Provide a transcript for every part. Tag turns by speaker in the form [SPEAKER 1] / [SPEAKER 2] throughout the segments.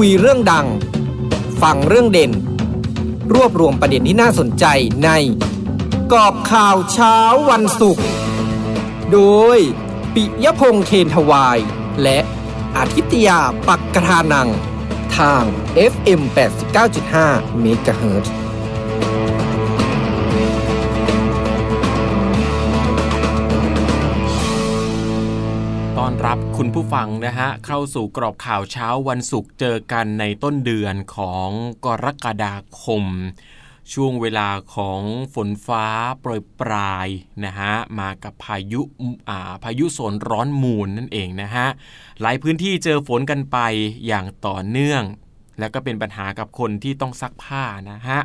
[SPEAKER 1] คุยเรื่องดัง ฟังเรื่องเด่น รวบรวมประเด็นที่น่าสนใจใน กอบข่าวเช้าวันศุกร์ โดย ปิยพงษ์เคนทวาย และอาทิตยาปักกระทานัง ทาง FM 89.5 MHz
[SPEAKER 2] คุณผู้ฟังนะฮะเข้าสู่กรอบข่าวเช้าวันศุกร์เจอกันในต้นเดือนของกรกฎาคม ช่วงเวลาของฝนฟ้าโปรยปลายนะฮะมากับพายุอ่าพายุโซนร้อนมูลนั่นเองนะฮะหลายพื้นที่เจอฝนกันไปอย่างต่อเนื่อง แล้วก็เป็นปัญหากับคนที่ต้องซักผ้านะฮะ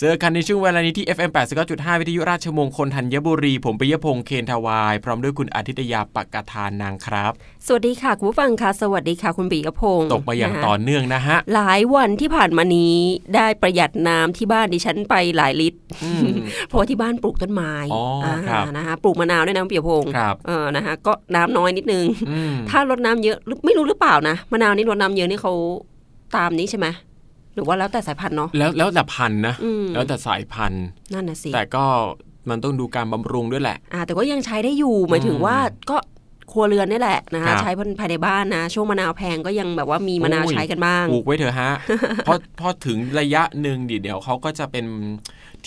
[SPEAKER 2] เจอกันในช่วงเวลานี้ที่ FM 89.5 วิทยุราชมงคลธัญบุรี ผมปิยพงษ์เคนทวาย พร้อมด้วยคุณอาทิตยาปักกทานนางครับ
[SPEAKER 3] สวัสดีค่ะ คุณผู้ฟังค่ะ สวัสดีค่ะ คุณปีกพงศ์
[SPEAKER 2] ตกมาอย่าง
[SPEAKER 3] นะคะ
[SPEAKER 2] ต่อเนื่องนะฮะ
[SPEAKER 3] หลายวันที่ผ่านมานี้ได้ประหยัดน้ำที่บ้านดิฉันไปหลายลิตร
[SPEAKER 2] อืม
[SPEAKER 3] เพราะว่าที่บ้านปลูกต้นไม้
[SPEAKER 2] อ๋ออ่าครับ
[SPEAKER 3] นะคะปลูกมะนาวด้วยนะคุณปีกพงศ์
[SPEAKER 2] ครับ
[SPEAKER 3] เออนะคะก็น้ำน้อยนิดนึง
[SPEAKER 2] อืม
[SPEAKER 3] ถ้ารดน้ำเยอะหรือไม่รู้หรือเปล่านะมะนาวนี่รดน้ำเยอะนี่เขาตามนี้ใช่ไหม หรือว่าแล้วแต่สายพันธุ์เนาะ
[SPEAKER 2] แล้วแล้วแต่พันธุ์นะ
[SPEAKER 3] อืม
[SPEAKER 2] แล้วแต่สายพันธุ์
[SPEAKER 3] นั่นน่ะสิ
[SPEAKER 2] แต่ก็มันต้องดูการบำรุงด้วยแหละ
[SPEAKER 3] อ่าแต่ก็ยังใช้ได้อยู่หมายถึงว่าก็ครัวเรือนนี่แหละนะ
[SPEAKER 2] ครั
[SPEAKER 3] คะ
[SPEAKER 2] บ
[SPEAKER 3] ใช้ภายในบ้านนะ ช่วงมะนาวแพงก็ยังแบบว่ามีมะนาว
[SPEAKER 2] โอ้ย
[SPEAKER 3] ใช้กันบ้าง
[SPEAKER 2] ปลูกไว้เถอะฮะเพราะพอถึงระยะหนึ่งดิเดี๋ยวเขาก็จะเป็น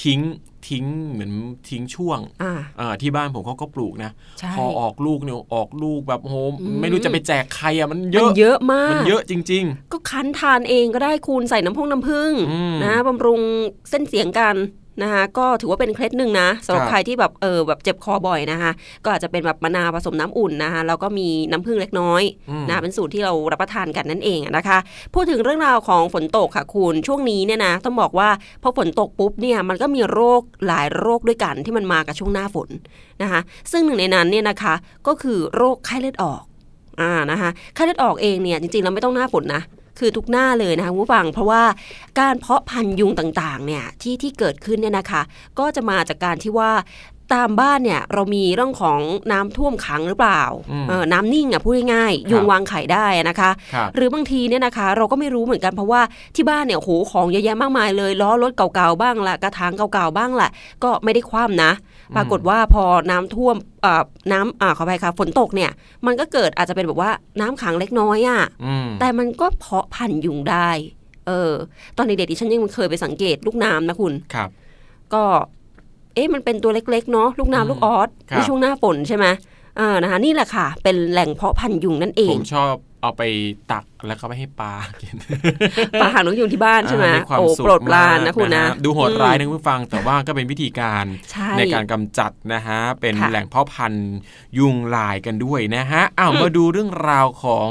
[SPEAKER 2] ทิ้งทิ้งเหมือนทิ้งช่วง
[SPEAKER 3] อ่า
[SPEAKER 2] อ่าที่บ้านผมเขาก็ปลูกนะ
[SPEAKER 3] ใช่
[SPEAKER 2] พอออกลูกเนี่ยออกลูกแบบโห
[SPEAKER 3] อืม
[SPEAKER 2] ไม่รู้จะไปแจกใครอะมันเย
[SPEAKER 3] มัน
[SPEAKER 2] อะ
[SPEAKER 3] เยอะมาก
[SPEAKER 2] มันเยอะจริง
[SPEAKER 3] ก็คั้นทานเองก็ได้คูณใส่น้ำพงน้ำผึ้ง
[SPEAKER 2] อืม
[SPEAKER 3] นะบำรุงเส้นเสียงกัน นะคะก็ถือว่าเป็นเคล็ดหนึ่งนะสำหรับ
[SPEAKER 2] ครับ
[SPEAKER 3] ใครที่แบบเออแบบเจ็บคอบ่อยนะคะก็อาจจะเป็นแบบมะนาวผสมน้ำอุ่นนะคะแล้วก็มีน้ำผึ้งเล็กน้อย
[SPEAKER 2] อืม
[SPEAKER 3] นะเป็นสูตรที่เรารับประทานกันนั่นเองอะนะคะ พูดถึงเรื่องราวของฝนตกค่ะคุณช่วงนี้เนี่ยนะต้องบอกว่าพอฝนตกปุ๊บเนี่ยมันก็มีโรคหลายโรคด้วยกันที่มันมากับช่วงหน้าฝนนะคะซึ่งหนึ่งในนั้นเนี่ยนะคะก็คือโรคไข้เลือดออกอ่านะคะไข้เลือดออกเองเนี่ยจริงๆเราไม่ต้องหน้าฝนนะ คือทุกหน้าเลยนะคะผู้ฟัง เพราะว่าการเพาะพันธุ์ยุงต่างๆเนี่ยที่ที่เกิดขึ้นเนี่ยนะคะ ก็จะมาจากการที่ว่า ตามบ้านเนี่ยเรามีเรื่องของน้ำท่วมขังหรือเปล่า
[SPEAKER 2] อืม
[SPEAKER 3] เออน้ำนิ่งอะพูดง่ายๆยุงวางไข่ได้นะคะ
[SPEAKER 2] ครับ
[SPEAKER 3] หรือบางทีเนี่ยนะคะ เราก็ไม่รู้เหมือนกันเพราะว่าที่บ้านเนี่ยโอ้โหของเยอะแยะมากมายเลยล้อรถเก่าๆบ้างละกระถางเก่าๆบ้างละก็ไม่ได้คว่ำนะ ปรากฏว่าพอน้ำท่วมเอ่อน้ำอ่าขออภัยค่ะฝนตกเนี่ย มันก็เกิดอาจจะเป็นแบบว่าน้ำขังเล็กน้อยอะ่ะ
[SPEAKER 2] อืม
[SPEAKER 3] แต่มันก็เพาะพันธุ์ยุงได้ เออ ตอนเด็กๆดิฉันยังเคยไปสังเกตลูกน้ำนะคุณ
[SPEAKER 2] ครับ
[SPEAKER 3] ก็ เอ๊ะมันเป็นตัวเล็กๆเนาะลูกน้ำลูกออส
[SPEAKER 2] ครับ
[SPEAKER 3] ในช่วงหน้าฝนใช่ไหมอ่านะคะนี่แหละค่ะ เป็นแหล่งเพาะพันธุ์ยุงนั่นเอ
[SPEAKER 2] ผ
[SPEAKER 3] ง
[SPEAKER 2] มชอบเอาไปตักแล้วก็ไปให้ปลากิน
[SPEAKER 3] ปลาหางนกยุงที่บ้านใช่ไหม
[SPEAKER 2] อ่าความ
[SPEAKER 3] โอ้
[SPEAKER 2] สุข
[SPEAKER 3] โปรดปราน
[SPEAKER 2] มก
[SPEAKER 3] นะคุณนะ
[SPEAKER 2] ฮดูโหด
[SPEAKER 3] อืม
[SPEAKER 2] ร้ายนะคุณผู้ฟัง แต่ว่าก็เป็นวิธีการ
[SPEAKER 3] ใช่
[SPEAKER 2] ในการกำจัดนะฮะ เป็น
[SPEAKER 3] ค่ะ
[SPEAKER 2] แหล่งเพาะพันธุ์ยุงลายกันด้วยนะฮะอ้าวมาดูเรื่องราวของ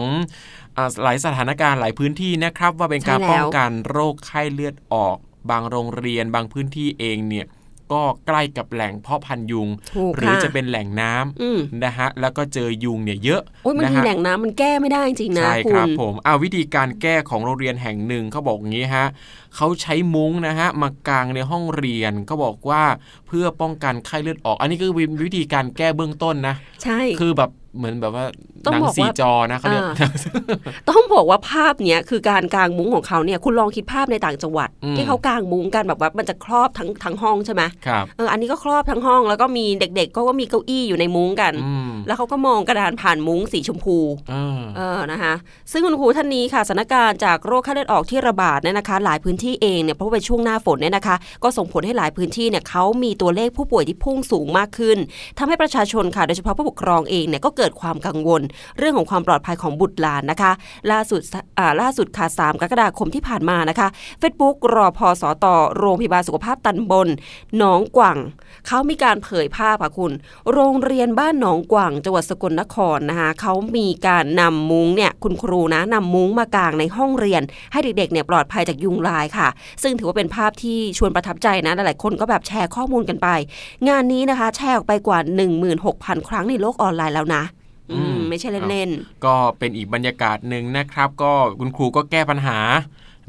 [SPEAKER 2] อ่าหลายสถานการณ์หลายพื้นที่นะครับ ว่าเป็นการ
[SPEAKER 3] ใช่แล้ว
[SPEAKER 2] ป้องกันโรคไข้เลือดออก บางโรงเรียนบางพื้นที่เองเนี่ย ก็ใกล้กับแหล่งเพาะพันธุ์ยุง
[SPEAKER 3] ถูก
[SPEAKER 2] หรือ
[SPEAKER 3] ค่ะ
[SPEAKER 2] จะเป็นแหล่งน้ำ
[SPEAKER 3] อืม
[SPEAKER 2] นะฮะแล้วก็เจอยุงเนี่ยเยอะ
[SPEAKER 3] โอ้ยบาง
[SPEAKER 2] นะ
[SPEAKER 3] ที
[SPEAKER 2] ฮะ
[SPEAKER 3] แหล่งน้ำมันแก้ไม่ได้จริงๆนะ
[SPEAKER 2] ใช่
[SPEAKER 3] คุ
[SPEAKER 2] ครับ
[SPEAKER 3] ณ
[SPEAKER 2] ผมเอาวิธีการแก้ของโรงเรียนแห่งหนึ่งเขาบอกอย่างนี้ฮะเขาใช้มุ้งนะฮะมากางในห้องเรียนเขาบอกว่าเพื่อป้องกันไข้เลือดออก อันนี้คือวิธีการแก้เบื้องต้นนะ
[SPEAKER 3] ใช่
[SPEAKER 2] คือแบบเหมือนแบบว่า
[SPEAKER 3] ต้อง
[SPEAKER 2] หนัง
[SPEAKER 3] บอก
[SPEAKER 2] สี
[SPEAKER 3] ว่า
[SPEAKER 2] จอนะเขาเรียก
[SPEAKER 3] อ่าต้องบอกว่าภาพเนี้ยคือการกางมุ้งของเขาเนี่ยคุณลองคิดภาพในต่างจังหวัด
[SPEAKER 2] อืม
[SPEAKER 3] ที่เขากางมุ้งกันแบบว่ามันจะครอบทั้งทั้งห้องใช่ไหม
[SPEAKER 2] ครับ
[SPEAKER 3] เอออันนี้ก็ครอบทั้งห้องแล้วก็มีเด็กๆก็ก็มีเก้าอี้อยู่ในมุ้งกัน
[SPEAKER 2] อืม
[SPEAKER 3] แล้วเขาก็มองกระดานผ่านมุ้งสีชมพู
[SPEAKER 2] อ่า
[SPEAKER 3] เออนะคะซึ่งคุณครูท่านนี้ค่ะสถานการณ์จากโรคไข้เลือดออกที่ระบาดเนี่ยนะคะ หลายพื้นที่เองเนี่ยเพราะว่าเป็นช่วงหน้าฝนเนี่ยนะคะ ก็ส่งผลให้หลายพื้นที่เนี่ยเขามีตัวเลขผู้ป่วยที่พุ่งสูงมากขึ้นทำให้ประชาชนค่ะโดยเฉพาะผู้ปกครองเองเนี่ยก็เกิดความกังวลเรื่องของความปลอดภัยของบุตรหลานนะคะ ล่าสุดอ่าล่าสุดค่ะ3กรกฎาคมที่ผ่านมานะคะ Facebook รอพอสอตอโรงพยาบาลสุขภาพตันบนหนองกว่างเขามีการเผยภาพค่ะคุณ โรงเรียนบ้านหนองกว่างจังหวัดสกลนครนะคะเขามีการนำมุ้งเนี่ยคุณครูนะนำมุ้งมากางในห้องเรียน ให้เด็กๆเนี่ยปลอดภัยจากยุงลายค่ะ ซึ่งถือว่าเป็นภาพที่ชวนประทับใจนะหลายๆคนก็แบบแชร์ข้อมูลกันไป งานนี้นะคะ แชร์ออกไปกว่า 16,000 ครั้งในโลกออนไลน์แล้วนะ ไม่ใช่เล่น
[SPEAKER 2] ก็เป็นอีกบรรยากาศหนึ่งนะครับ ก็คุณครูก็แก้ปัญหา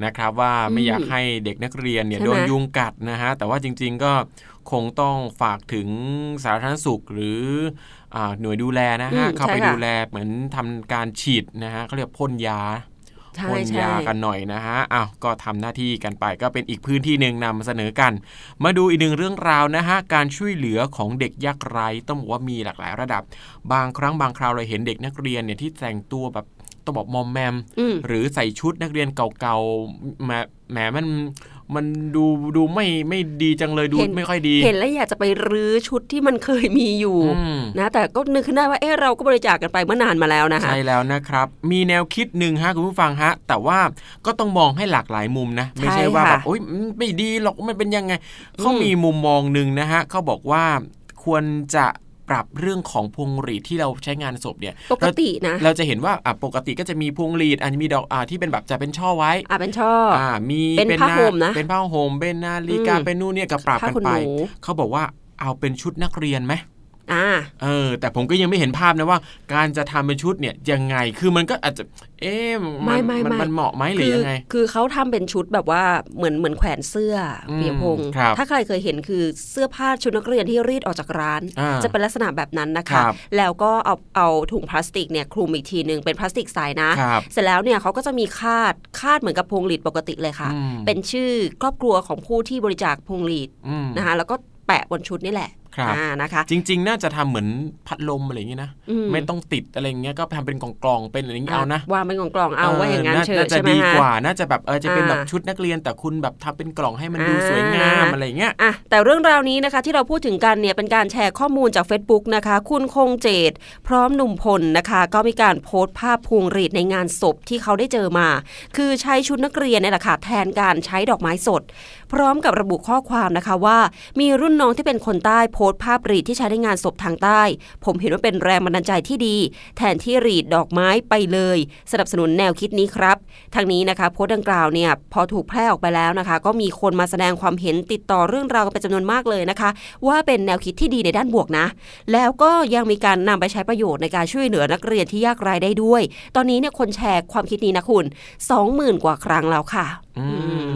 [SPEAKER 2] นะครับว่าไม่
[SPEAKER 3] อืม
[SPEAKER 2] อยากให้เด็กนักเรียนเนี่ย
[SPEAKER 3] ใช่ไหม
[SPEAKER 2] โดนยุงกัดนะฮะแต่ว่าจริง ๆก็คงต้องฝากถึงสาธารณสุขหรืออาหน่วยดูแลนะฮะ
[SPEAKER 3] อืม
[SPEAKER 2] เข้าไป
[SPEAKER 3] ใช่ค่ะ
[SPEAKER 2] ดูแลเหมือนทำการฉีดนะฮะเขาเรียกพ่นยา
[SPEAKER 3] ใช่
[SPEAKER 2] พ่น
[SPEAKER 3] ใช่
[SPEAKER 2] ยากันหน่อยนะฮะอ้าวก็ทำหน้าที่กันไปก็เป็นอีกพื้นที่หนึ่งนำเสนอกัน มาดูอีกหนึ่งเรื่องราวนะฮะการช่วยเหลือของเด็กยากไร้ต้องบอกว่ามีหลากหลายระดับ บางครั้งบางคราวเราเห็นเด็กนักเรียนเนี่ยที่แต่งตัวแบบต้องบอกมอมแมม
[SPEAKER 3] อืม
[SPEAKER 2] หรือใส่ชุดนักเรียนเก่าๆแหมแหมมัน มันดูดูไม่ไม่ดีจังเลยดู
[SPEAKER 3] เห็น
[SPEAKER 2] ไม่ค่อยดี
[SPEAKER 3] เห็นแล้วอยากจะไปรื้อชุดที่มันเคยมีอยู่
[SPEAKER 2] อืม
[SPEAKER 3] นะแต่ก็นึกขึ้นได้ว่าเออเราก็บริจาคกันไปเมื่อนานมาแล้วนะคะ
[SPEAKER 2] ใช่แล้วนะครับ มีแนวคิดหนึ่งฮะคุณผู้ฟังฮะ แต่ว่าก็ต้องมองให้หลากหลายมุมนะ ไม่ใช่ว่า
[SPEAKER 3] ใช่
[SPEAKER 2] แบ
[SPEAKER 3] ค่ะ
[SPEAKER 2] บโอ๊ยมันไม่ดีหรอกมันเป็นยังไงเขา
[SPEAKER 3] อืม
[SPEAKER 2] มีมุมมองหนึ่งนะฮะเขาบอกว่าควรจะ ปรับเรื่องของพวงหรีดที่เราใช้งานศพเนี่ย
[SPEAKER 3] ปกตินะ
[SPEAKER 2] เราเราจะเห็นว่าอะปกติก็จะมีพวงหรีดอันมีดอกอ่าที่เป็นแบบจะเป็นช่อไว้
[SPEAKER 3] อะเป็นช่ออ
[SPEAKER 2] อ่ามี
[SPEAKER 3] เป็นผ้าห่มนะ
[SPEAKER 2] เป็นผ้าห่มเป็นนาฬิกา
[SPEAKER 3] อืม
[SPEAKER 2] เป็นนู่นเนี่ยก็ปรับ
[SPEAKER 3] ผ้า
[SPEAKER 2] กัน
[SPEAKER 3] ขน
[SPEAKER 2] ไป
[SPEAKER 3] หนู
[SPEAKER 2] เขาบอกว่าเอาเป็นชุดนักเรียนไหม
[SPEAKER 3] อ่า
[SPEAKER 2] เออ แต่ผมก็ยังไม่เห็นภาพนะว่า การจะทำเป็นชุดเนี่ยยังไงคือมันก็อาจจะ เอ๊ะ
[SPEAKER 3] ไม่
[SPEAKER 2] น
[SPEAKER 3] ไม่
[SPEAKER 2] น
[SPEAKER 3] ไม่
[SPEAKER 2] มันเหมาะไหมหรือยังไง
[SPEAKER 3] คือเขาทำเป็นชุดแบบว่าเหมือนเหมือนแขวนเสื้ออ
[SPEAKER 2] ม
[SPEAKER 3] เปียพงศ์
[SPEAKER 2] ครับ
[SPEAKER 3] ถ้าใครเคยเห็นคือเสื้อผ้าชุดนักเรียนที่รีดออกจากร้าน
[SPEAKER 2] อ่า
[SPEAKER 3] จะเป็นลักษณะแบบนั้นนะ
[SPEAKER 2] ครั
[SPEAKER 3] คะ
[SPEAKER 2] บ
[SPEAKER 3] แล้วก็เอาเอาถุงพลาสติกเนี่ยคลุมอีกทีหนึ่งเป็นพลาสติกใสนะ
[SPEAKER 2] ครับ
[SPEAKER 3] เสร็จแล้วเนี่ยเขาก็จะมีคาดคาดเหมือนกับพวงหลีดปกติเลยค่ะ
[SPEAKER 2] อืม
[SPEAKER 3] เป็นชื่อครอบครัวของผู้ที่บริจาคพวงหลีด
[SPEAKER 2] อืม
[SPEAKER 3] นะคะแล้วก็แปะบนชุดนี่แหละ
[SPEAKER 2] ครับ
[SPEAKER 3] อ่านะคะ
[SPEAKER 2] จริง ๆ น่าจะทำเหมือนพัดลมอะไรอย่างเงี้ยนะ
[SPEAKER 3] อืม
[SPEAKER 2] ไม่ต้องติดอะไรอย่างเงี้ยก็ทำเป็นกล่องๆเป็นอะไรอย่างเงี้ยเอานะ
[SPEAKER 3] วางเป็นกล่องๆเอาว่าอย่างนั้นเชิญ
[SPEAKER 2] น่าจะ
[SPEAKER 3] ใช่ไหม
[SPEAKER 2] ดี
[SPEAKER 3] ฮะ
[SPEAKER 2] กว่าน่าจะแบบเออจะเป็น
[SPEAKER 3] อ่า
[SPEAKER 2] แบบชุดนักเรียน แต่คุณแบบทำเป็นกล่องให้มันดู
[SPEAKER 3] อ่า
[SPEAKER 2] สวยงามอะไรอย่างเงี้ย
[SPEAKER 3] อะแต่เรื่องราวนี้นะคะ ที่เราพูดถึงกันเนี่ยเป็นการแชร์ข้อมูลจาก Facebook นะคะ คุณคงเจต พร้อมหนุ่มพลนะคะ ก็มีการโพสต์ภาพพวงหรีดในงานศพที่เขาได้เจอมา คือใช้ชุดนักเรียนเนี่ยแหละค่ะแทนการใช้ดอกไม้สด พร้อมกับระบุข้อความนะคะว่า มีรุ่นน้องที่เป็นคนใต้โพสต์ภาพรีดที่ใช้ในงานศพทางใต้ ผมเห็นว่าเป็นแรงบันดาลใจที่ดี แทนที่รีดดอกไม้ไปเลย สนับสนุนแนวคิดนี้ครับทางนี้นะคะโพสต์ดังกล่าวเนี่ยพอถูกแพร่ออกไปแล้วนะคะ ก็มีคนมาแสดงความเห็นติดต่อเรื่องราวกันเป็นจำนวนมากเลยนะคะ ว่าเป็นแนวคิดที่ดีในด้านบวกนะ แล้วก็ยังมีการนำไปใช้ประโยชน์ในการช่วยเหลือนักเรียนที่ยากไร้ได้ด้วย ตอนนี้เนี่ยคนแชร์ความคิดนี้นะคุณ20,000กว่าครั้งแล้วค่ะ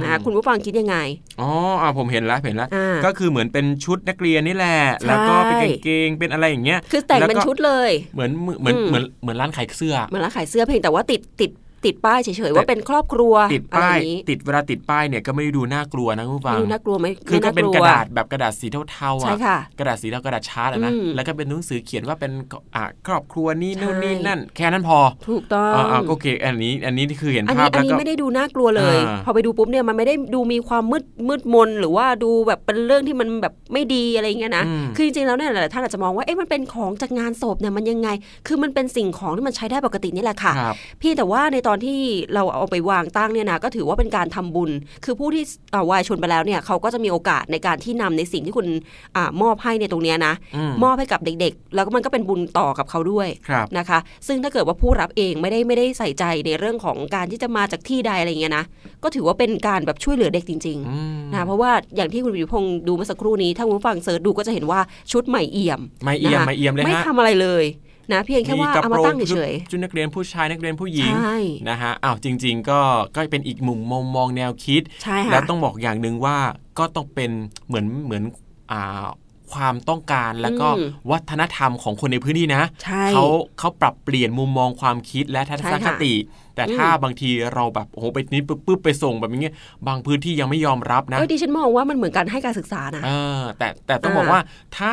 [SPEAKER 3] นะคะคุณผู้ฟังคิดยังไง
[SPEAKER 2] อ๋ออะผมเห็นแล้วเห็นแล้ว
[SPEAKER 3] อ่า
[SPEAKER 2] ก็คือเหมือนเป็นชุดนักเรียนนี่แหละ แล้วก็เป็น
[SPEAKER 3] ใช่
[SPEAKER 2] กางเกงเป็นอะไรอย่างเงี้ย
[SPEAKER 3] คือแต่งเป็น
[SPEAKER 2] ล้วก็
[SPEAKER 3] ชุดเลย
[SPEAKER 2] เหมือนเหมือน
[SPEAKER 3] อืม
[SPEAKER 2] เหมือนเหมือนร้านขายเสื้อ
[SPEAKER 3] เหมือนร้านขายเสื้อเพียงแต่ว่าติดติด ติดป้ายเฉยๆว่าเป็นครอบครัว
[SPEAKER 2] ติด
[SPEAKER 3] อะไร
[SPEAKER 2] ป้า
[SPEAKER 3] อยย่างนี้
[SPEAKER 2] ติดเวลาติดป้ายเนี่ยก็ไม่ได้ดูน่ากลัวนะคุณผู้ฟั
[SPEAKER 3] ไม่
[SPEAKER 2] ง
[SPEAKER 3] รู้น่ากลัวไหม
[SPEAKER 2] คือก็
[SPEAKER 3] ไม่
[SPEAKER 2] เป็น
[SPEAKER 3] ลัว
[SPEAKER 2] กระดาษแบบกระดาษสีเทาๆ
[SPEAKER 3] ใช่
[SPEAKER 2] อะ
[SPEAKER 3] ค่ะ
[SPEAKER 2] กระดาษสีเทากระดาษชาร์ตอะนะ
[SPEAKER 3] อืม
[SPEAKER 2] แล้วก็เป็นหนังสือเขียนว่าเป็นอะครอบครัวนี้
[SPEAKER 3] ใช่
[SPEAKER 2] นู่นนี่นั่น แค่นั้นพอ
[SPEAKER 3] ถูกต้อง
[SPEAKER 2] อ่าอ่าก็โอเค อันนี้อันนี้คือเห็น
[SPEAKER 3] อัน
[SPEAKER 2] ภา
[SPEAKER 3] นี้
[SPEAKER 2] พ
[SPEAKER 3] อัน
[SPEAKER 2] แล้ว
[SPEAKER 3] นี้
[SPEAKER 2] ก็
[SPEAKER 3] ไม่ได้ดูน่ากลัวเลย
[SPEAKER 2] อ่า
[SPEAKER 3] พอไปดูปุ๊บเนี่ยมันไม่ได้ดูมีความมืดมืดมนหรือว่าดูแบบเป็นเรื่องที่มันแบบไม่ดีอะไรอย่างเงี้ยนะ
[SPEAKER 2] อืม
[SPEAKER 3] คือจริงๆแล้วเนี่ยหลายๆท่านอาจจะมองว่าเอ๊ะมันเป็นของจากงานศพเนี่ยมันยังไง คือมันเป็นสิ่งของที่มันใช้ได้ปกตินี่แหละค่ะ
[SPEAKER 2] ครับ
[SPEAKER 3] เพี่แต่ว่าในตอนที่เราเอาไปวางตั้งเนี่ยนะก็ถือว่าเป็นการทำบุญ คือผู้ที่เอ่อวายชนไปแล้วเนี่ยเขาก็จะมีโอกาสในการที่นำในสิ่งที่คุณอามอบให้ในตรงเนี้ยนะ
[SPEAKER 2] อืม
[SPEAKER 3] มอบให้กับเด็กๆ แล้วก็มันก็เป็นบุญต่อกับเขาด้วย
[SPEAKER 2] ครับ
[SPEAKER 3] นะคะ ซึ่งถ้าเกิดว่าผู้รับเองไม่ได้ไม่ได้ใส่ใจในเรื่องของการที่จะมาจากที่ใดอะไรเงี้ยนะก็ถือว่าเป็นการแบบช่วยเหลือเด็กจริง
[SPEAKER 2] อืม
[SPEAKER 3] ๆนะเพราะว่าอย่างที่คุณวิพงศ์ดูเมื่อสักครู่นี้ถ้าคุณผู้ฟังเสิร์ชดูก็จะเห็นว่าชุดใหม่เอี่ยม
[SPEAKER 2] ไม่เอี่ยม
[SPEAKER 3] นะคะ
[SPEAKER 2] ไม่เอี่ยมเลย
[SPEAKER 3] ไม่
[SPEAKER 2] ฮะ
[SPEAKER 3] ทำอะไรเลย นะเพียงแค่ว่าเอามาตั้งเฉย
[SPEAKER 2] ชุดนักเรียนผู้ชายนักเรียนผู้ห
[SPEAKER 3] ๆ
[SPEAKER 2] ญิง
[SPEAKER 3] ใช่
[SPEAKER 2] นะฮะอ้าวจริง ๆ ก็ก็เป็นอีกมุมมองมองแนวคิด
[SPEAKER 3] ใช่
[SPEAKER 2] แล้ว
[SPEAKER 3] ค่ะ
[SPEAKER 2] ต้องบอกอย่างหนึ่งว่าก็ต้องเป็นเหมือนเหมือนอ่าความต้องการแล้วก็
[SPEAKER 3] อืม
[SPEAKER 2] วัฒนธรรมของคนในพื้นที่นะ
[SPEAKER 3] ใช่
[SPEAKER 2] เขาเขาปรับเปลี่ยนมุมมองความคิดและทัศน
[SPEAKER 3] ใช่
[SPEAKER 2] ค
[SPEAKER 3] ค่ะ
[SPEAKER 2] ติ แต่ถ้า
[SPEAKER 3] อืม
[SPEAKER 2] บางทีเราแบบโอ้โหไปนี้ปุ๊บปุ๊บไปส่งแบบนี้ยบางพื้นที่ยังไม่ยอมรับนะ
[SPEAKER 3] เออดิฉันมองว่ามันเหมือนการให้การศึกษานะ
[SPEAKER 2] เออแต่แต่ต้อง
[SPEAKER 3] อ่า
[SPEAKER 2] บอกว่าถ้า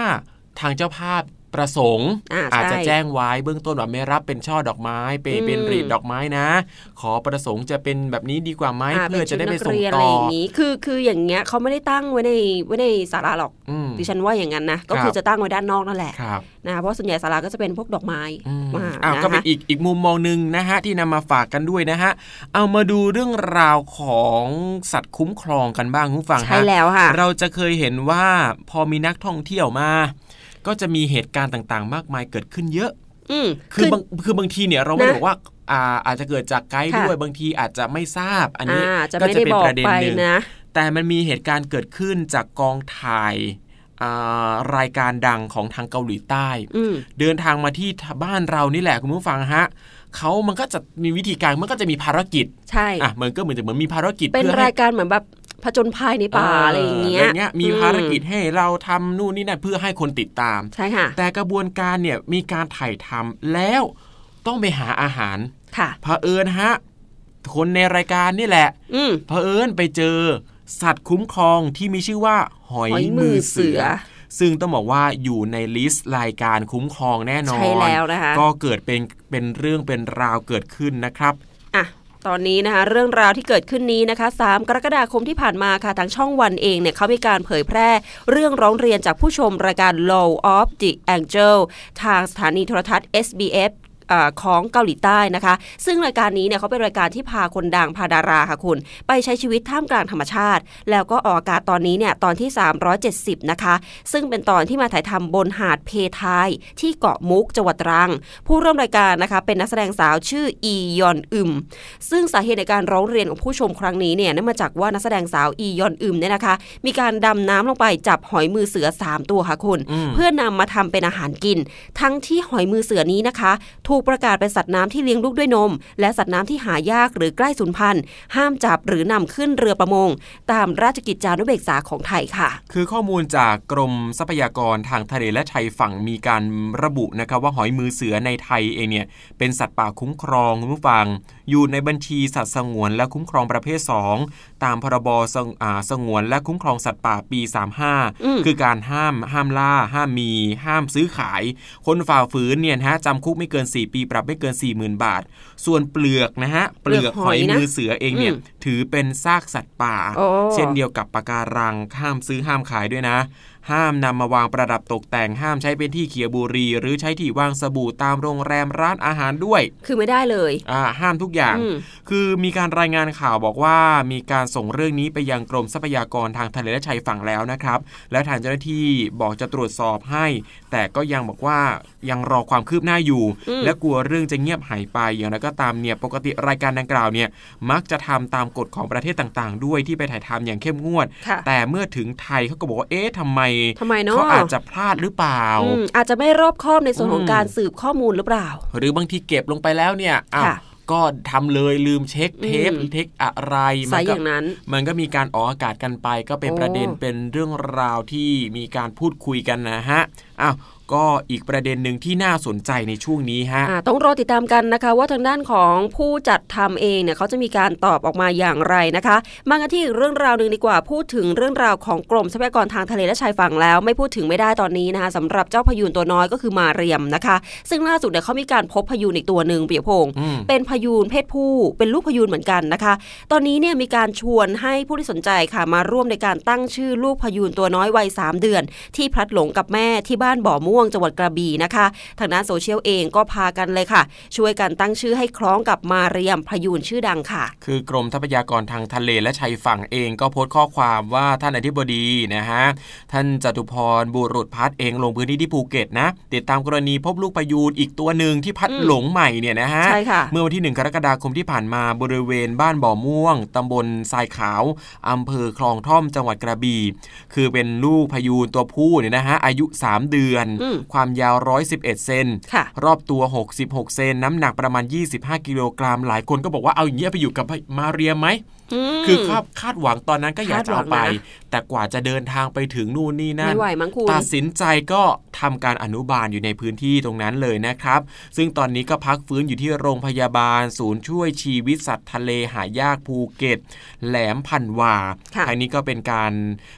[SPEAKER 2] ทางเจ้าภาพ ประสงค์
[SPEAKER 3] อ่า
[SPEAKER 2] อาจจะ
[SPEAKER 3] ใช่
[SPEAKER 2] แจ้งไว้เบื้องต้นว่าไม่รับเป็นช่อดอกไม้เป
[SPEAKER 3] อืม
[SPEAKER 2] เป็นรีดดอกไม้นะ ขอประสงค์จะเป็นแบบนี้ดีกว่าไหมาเพื่อจะได้ไป
[SPEAKER 3] นชุ
[SPEAKER 2] ส่ง
[SPEAKER 3] นักเรียน
[SPEAKER 2] ต่
[SPEAKER 3] อะไร
[SPEAKER 2] อ
[SPEAKER 3] อย่างนี้คือคืออย่างเงี้ยเขาไม่ได้ตั้งไว้ในไว้ในศาลาหรอก
[SPEAKER 2] อืม
[SPEAKER 3] ดิฉันว่าอย่างนั้นนะก็
[SPEAKER 2] ครับ
[SPEAKER 3] คือจะตั้งไว้ด้านนอกนั่นแหละ
[SPEAKER 2] ครับ
[SPEAKER 3] นะเพราะส่วนใหญ่ศาลาก็จะเป็นพวกดอกไม้
[SPEAKER 2] อืม
[SPEAKER 3] มา
[SPEAKER 2] อ้าวก็เป็น
[SPEAKER 3] นะคะ
[SPEAKER 2] อีกอีกมุมมองหนึ่งนะฮะที่นำมาฝากกันด้วยนะฮะเอามาดูเรื่องราวของสัตว์คุ้มครองกันบ้างคุณผู้ฟัง
[SPEAKER 3] ใช่
[SPEAKER 2] ฮะ
[SPEAKER 3] แล้วค่ะ
[SPEAKER 2] เราจะเคยเห็นว่าพอมีนักท่องเที่ยวมา ก็จะมีเหตุการณ์ต่างๆ มากมายเกิดขึ้นเยอะ
[SPEAKER 3] อืม
[SPEAKER 2] คือบางคือบางทีเนี่ยเราไม่ได้
[SPEAKER 3] นะ
[SPEAKER 2] บอกว่าอ่าอาจจะเกิดจากไกด์
[SPEAKER 3] ค่ะ
[SPEAKER 2] ด้วยบางทีอาจจะไม่ทราบ อันนี้
[SPEAKER 3] อ่าจะ
[SPEAKER 2] ก็
[SPEAKER 3] ไม่
[SPEAKER 2] จะ
[SPEAKER 3] ได้
[SPEAKER 2] เป็น
[SPEAKER 3] บอก
[SPEAKER 2] ประเด็น
[SPEAKER 3] ไป
[SPEAKER 2] หนึ่ง
[SPEAKER 3] นะ
[SPEAKER 2] แต่มันมีเหตุการณ์เกิดขึ้นจากกองถ่ายอ่ารายการดังของทางเกาหลีใต้
[SPEAKER 3] อืม
[SPEAKER 2] เดินทางมาที่บ้านเรานี่แหละคุณผู้ฟังฮะเขามันก็จะมีวิธีการมันก็จะมีภารกิจ
[SPEAKER 3] ใช่
[SPEAKER 2] อะเหมือนก็เหมือนจะเหมือนมีภารกิจ
[SPEAKER 3] เป็น
[SPEAKER 2] พื่อให้
[SPEAKER 3] รายการเหมือนแบบ ผจญภัยในป่าอะไรอย่างเงี้ย
[SPEAKER 2] เงี้ยมีภารกิจให้เราทำนู่นนี่นั่นเพื่อให้คนติดตาม
[SPEAKER 3] ใช่ค่ะ
[SPEAKER 2] แต่กระบวนการเนี่ยมีการถ่ายทำแล้วต้องไปหาอาหาร
[SPEAKER 3] ค่ะ
[SPEAKER 2] เผอิญฮะคนในรายการนี่แหละ
[SPEAKER 3] อืม
[SPEAKER 2] เผอิญไปเจอสัตว์คุ้มครองที่มีชื่อว่า หอย
[SPEAKER 3] หอยมื
[SPEAKER 2] มือ
[SPEAKER 3] อเสื
[SPEAKER 2] เสือ
[SPEAKER 3] อ
[SPEAKER 2] ซึ่งต้องบอกว่าอยู่ในลิสต์รายการคุ้มครองแน่นอน
[SPEAKER 3] ใช่แล้วนะคะ
[SPEAKER 2] ก็เกิดเป็นเป็นเรื่องเป็นราวเกิดขึ้นนะครับ
[SPEAKER 3] อะ ตอนนี้นะคะเรื่องราวที่เกิดขึ้นนี้นะคะ 3 กรกฎาคมที่ผ่านมาค่ะทางช่องวันเองเนี่ยเขามีการเผยแพร่เรื่องร้องเรียนจากผู้ชมรายการ Law of the Angel ทางสถานีโทรทัศน์ SBS อ่าของเกาหลีใต้นะคะ ซึ่งรายการนี้เนี่ยเขาเป็นรายการที่พาคนดังพาดาราค่ะคุณ ไปใช้ชีวิตท่ามกลางธรรมชาติ แล้วก็ออกอากาศตอนนี้เนี่ยตอนที่ 370 นะคะ ซึ่งเป็นตอนที่มาถ่ายทำบนหาดเพทาย ที่เกาะมุกจังหวัดตรัง ผู้ร่วมรายการนะคะเป็นนักแสดงสาวชื่ออียอนอึม ซึ่งสาเหตุในการร้องเรียนของผู้ชมครั้งนี้เนี่ยเนื่องมาจากว่านักแสดงสาวอียอนอึมเนี่ยนะคะ มีการดำน้ำลงไปจับหอยมือเสือ 3 ตัวค่ะคุณ
[SPEAKER 2] อืม
[SPEAKER 3] เพื่อนำมาทำเป็นอาหารกิน ทั้งที่หอยมือเสือนี้นะคะ ถูกประกาศเป็นสัตว์น้ำที่เลี้ยงลูกด้วยนม และสัตว์น้ำที่หายากหรือใกล้สูญพันธุ์ ห้ามจับหรือนำขึ้นเรือประมง ตามราชกิจจานุเบกษาของไทยค่ะ
[SPEAKER 2] คือข้อมูลจากกรมทรัพยากรทางทะเลและชายฝั่งมีการระบุนะครับว่าหอยมือเสือในไทยเองเนี่ยเป็นสัตว์ป่าคุ้มครองคุณผู้ฟัง อยู่ในบัญชีสัตว์สงวนและคุ้มครองประเภท 2 ตามพรบสงสงวนและคุ้มครองสัตว์ป่าปี
[SPEAKER 3] อืม
[SPEAKER 2] 35 คือการห้ามห้ามล่า ห้ามมี ห้ามซื้อขาย คนฝ่าฝืนเนี่ยนะฮะจำคุกไม่เกิน 4ปีปรับไม่เกิน 40,000 บาท ส่วนเปลือกนะฮะเปลือกหอยมือเสือเองเนี่ย
[SPEAKER 3] อืม
[SPEAKER 2] ถือเป็นซากสัตว์ป่า
[SPEAKER 3] โอ้
[SPEAKER 2] เช่นเดียวกับปะการังห้ามซื้อห้ามขายด้วยนะ ห้ามนำมาวางประดับตกแต่งห้ามใช้เป็นที่เขียบุหรี หรือใช้ที่วางสบู่ตามโรงแรมร้านอาหารด้วย
[SPEAKER 3] คือไม่ได้เลย
[SPEAKER 2] อ่าห้ามทุกอย่าง
[SPEAKER 3] อืม
[SPEAKER 2] คือมีการรายงานข่าวบอกว่ามีการส่งเรื่องนี้ไปยังกรมทรัพยากรทางทะเลและชายฝั่งแล้วนะครับ และทางเจ้าหน้าที่บอกจะตรวจสอบให้ แต่ก็ยังบอกว่ายังรอความคืบหน้าอยู่
[SPEAKER 3] อืม
[SPEAKER 2] และกลัวเรื่องจะเงียบหายไปอย่างไรก็ตามเนี่ยปกติรายการดังกล่าวเนี่ยมักจะทำตามกฎของประเทศต่างๆ ด้วยที่ไปถ่ายทำอย่างเข้มงวด
[SPEAKER 3] ค่ะ
[SPEAKER 2] แต่เมื่อถึงไทยเขาก็บอกว่าเอ๊ะทำไม
[SPEAKER 3] ทำไมเนาะ
[SPEAKER 2] เขาอาจจะพลาดหรือเปล่า
[SPEAKER 3] อืมอาจจะไม่รอบคอบในส่วนของ
[SPEAKER 2] อืม
[SPEAKER 3] การสืบข้อมูลหรือเปล่า
[SPEAKER 2] หรือบางทีเก็บลงไปแล้วเนี่ยอ้าว
[SPEAKER 3] ค่ะ
[SPEAKER 2] ก็ทำเลยลืมเช็คเทป
[SPEAKER 3] อืม
[SPEAKER 2] เทคอะไร
[SPEAKER 3] สาย
[SPEAKER 2] ก็
[SPEAKER 3] อย่างนั้น
[SPEAKER 2] มันก็มีการออกอากาศกันไป ก็เป็น
[SPEAKER 3] โอ้
[SPEAKER 2] ประเด็นเป็นเรื่องราวที่มีการพูดคุยกันนะฮะอ้าว ก็อีกประเด็นหนึ่งที่น่าสนใจในช่วงนี้ฮะ
[SPEAKER 3] อ่าต้องรอติดตามกันนะคะ ว่าทางด้านของผู้จัดทำเองเนี่ยเขาจะมีการตอบออกมาอย่างไรนะคะ มากันที่อีกเรื่องราวหนึ่งดีกว่าพูดถึงเรื่องราวของกรมทรัพยากรทางทะเลและชายฝั่งแล้ว ไม่พูดถึงไม่ได้ตอนนี้นะคะสำหรับเจ้าพยูนตัวน้อยก็คือมาเรียมนะคะ ซึ่งล่าสุดเนี่ยเขามีการพบพยูนอีกตัวหนึ่งเปียพงศ์
[SPEAKER 2] อืม
[SPEAKER 3] เป็นพยูนเพศผู้เป็นลูกพยูนเหมือนกันนะคะ ตอนนี้เนี่ยมีการชวนให้ผู้ที่สนใจค่ะมาร่วมในการตั้งชื่อลูกพยูนตัวน้อยวัย3เดือน ที่พลัดหลงกับแม่ที่บ้านบ่อม่วงจังหวัดกระบี่นะคะ ทางด้านโซเชียลเองก็พากันเลยค่ะ ช่วยกันตั้งชื่อให้คล้องกับมาเรียมพยูนชื่อดังค่ะ
[SPEAKER 2] คือกรมทรัพยากรทางทะเลและชายฝั่งเองก็โพสต์ข้อความว่าท่านอธิบดีนะฮะท่านจตุพรบุรุษพัฒน์เองลงพื้นที่ที่ภูเก็ตนะติดตามกรณีพบลูกพยูนอีกตัวหนึ่งที่พัด
[SPEAKER 3] อืม
[SPEAKER 2] หลงใหม่เนี่ยนะฮะ
[SPEAKER 3] ใช่ค่ะ
[SPEAKER 2] เมื่อวันที่ 1 กรกฎาคมที่ผ่านมาบริเวณบ้านบ่อม่วงตำบลทรายขาวอำเภอคลองท่อมจังหวัดกระบี่คือเป็นลูกพยูนตัวผู้เนี่ยนะฮะอายุ 3 เดือน
[SPEAKER 3] อืม
[SPEAKER 2] ความยาว 111 เซน
[SPEAKER 3] ค่ะ
[SPEAKER 2] รอบตัว 66 เซน น้ำหนักประมาณ 25 กิโลกรัม หลายคนก็บอกว่าเอาอย่างนี้ยไปอยู่กับมาเรียมไหม
[SPEAKER 3] ม
[SPEAKER 2] คือคาดคาดหวังตอนนั้นก็อยากจะเอาไป
[SPEAKER 3] คาดหวังนะ
[SPEAKER 2] แต่กว่าจะเดินทางไปถึงนู่นนี่นั่น
[SPEAKER 3] ไม่ไหวมั้งคุณ
[SPEAKER 2] ตัดสินใจก็ทำการอนุบาลอยู่ในพื้นที่ตรงนั้นเลยนะครับ ซึ่งตอนนี้ก็พักฟื้นอยู่ที่โรงพยาบาล ศูนย์ช่วยชีวิตสัตว์ทะเลหายากภูเก็ต แหลมพันวา
[SPEAKER 3] ค่ะ
[SPEAKER 2] ทางนี้ก็เป็นการ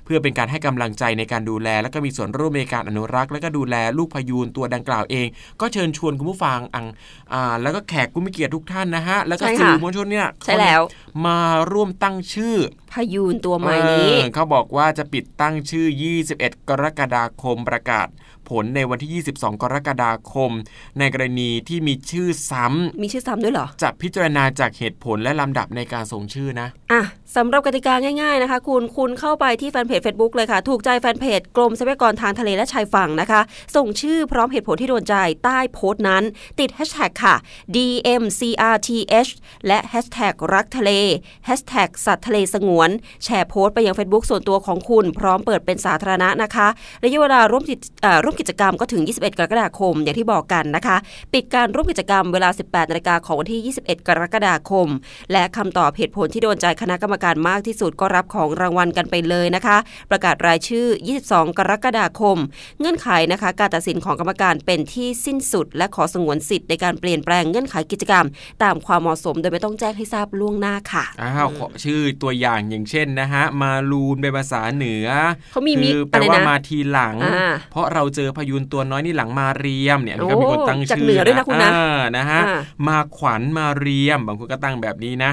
[SPEAKER 2] เพื่อเป็นการให้กำลังใจในการดูแล แล้วก็มีส่วนร่วมในการอนุรักษ์ แล้วก็ดูแลลูกพยูนตัวดังกล่าวเอง ก็เชิญชวนคุณผู้ฟังอังอ่าแล้วก็แขกผู้มีเกียรติทุกท่านนะฮะแล้วก็
[SPEAKER 3] ใช่ค่ะ
[SPEAKER 2] สื่อมวลชนเนี่ย
[SPEAKER 3] ใช่แล้ว
[SPEAKER 2] มาร่วมตั้งชื่อ
[SPEAKER 3] พยูนตัวใหม่นี้
[SPEAKER 2] เออเขาบอกว่าจะปิดตั้งชื่อ 21 กรกฎาคมประกาศผลในวันที่ 22 กรกฎาคม ในกรณีที่มีชื่อซ้ำ
[SPEAKER 3] มีชื่อซ้ำด้วยเหรอ
[SPEAKER 2] จะพิจารณาจากเหตุผลและลำดับในการส่งชื่อนะ
[SPEAKER 3] อะ สำหรับกติกาง่ายๆนะคะ คุณคุณเข้าไปที่แฟนเพจ Facebook เลยค่ะ ถูกใจแฟนเพจกรมทรัพยากรทางทะเลและชายฝั่งนะคะ ส่งชื่อพร้อมเหตุผลที่โดนใจใต้โพสต์นั้น ติดแฮชแท็กค่ะ DMCRTH และแฮชแท็กรักทะเลแฮชแท็กสัตว์ทะเลสงวน แชร์โพสต์ไปยัง Facebook ส่วนตัวของคุณ พร้อมเปิดเป็นสาธารณะนะคะระยะเวลาร่วมร่วมกิจกิจกรรมก็ถึง 21 กรกฎาคม อย่างที่บอกกันนะคะ ปิดการร่วมกิจกรรมเวลา 18นาฬิกาของวันที่ 21 กรกฎาคม และคำตอบเหตุผลที่โดนใจคณะกรรมการมากที่สุดก็รับของรางวัลกันไปเลยนะคะ ประกาศรายชื่อ 22 กรกฎาคม เงื่อนไขนะคะ การตัดสินของกรรมการเป็นที่สิ้นสุด และขอสงวนสิทธิ์ในการเปลี่ยนแปลงเงื่อนไขกิจกรรม ตามความเหมาะสมโดยไม่ต้องแจ้งให้ทราบล่วงหน้าค่ะ
[SPEAKER 2] อ้าวขอชื่อตัวอย่างอย่างเช่นนะฮะมาลูนเป็นภาษาเหนือ
[SPEAKER 3] เขามีมิ
[SPEAKER 2] คื
[SPEAKER 3] ก
[SPEAKER 2] แปล
[SPEAKER 3] อะไร
[SPEAKER 2] ว่า
[SPEAKER 3] นะ
[SPEAKER 2] มาทีหลัง
[SPEAKER 3] อ่า
[SPEAKER 2] เพราะเราเจอพยูนตัวน้อยนี่หลังมาเรียมเนี่ย
[SPEAKER 3] โอ้
[SPEAKER 2] ก็มีคนตั้ง
[SPEAKER 3] จาก
[SPEAKER 2] ชื่อ
[SPEAKER 3] เหนือด้วยนะคุณนะ
[SPEAKER 2] อ่านะฮะ
[SPEAKER 3] อ่า
[SPEAKER 2] มาขวัญมาเรียมบางคนก็ตั้งแบบนี้นะ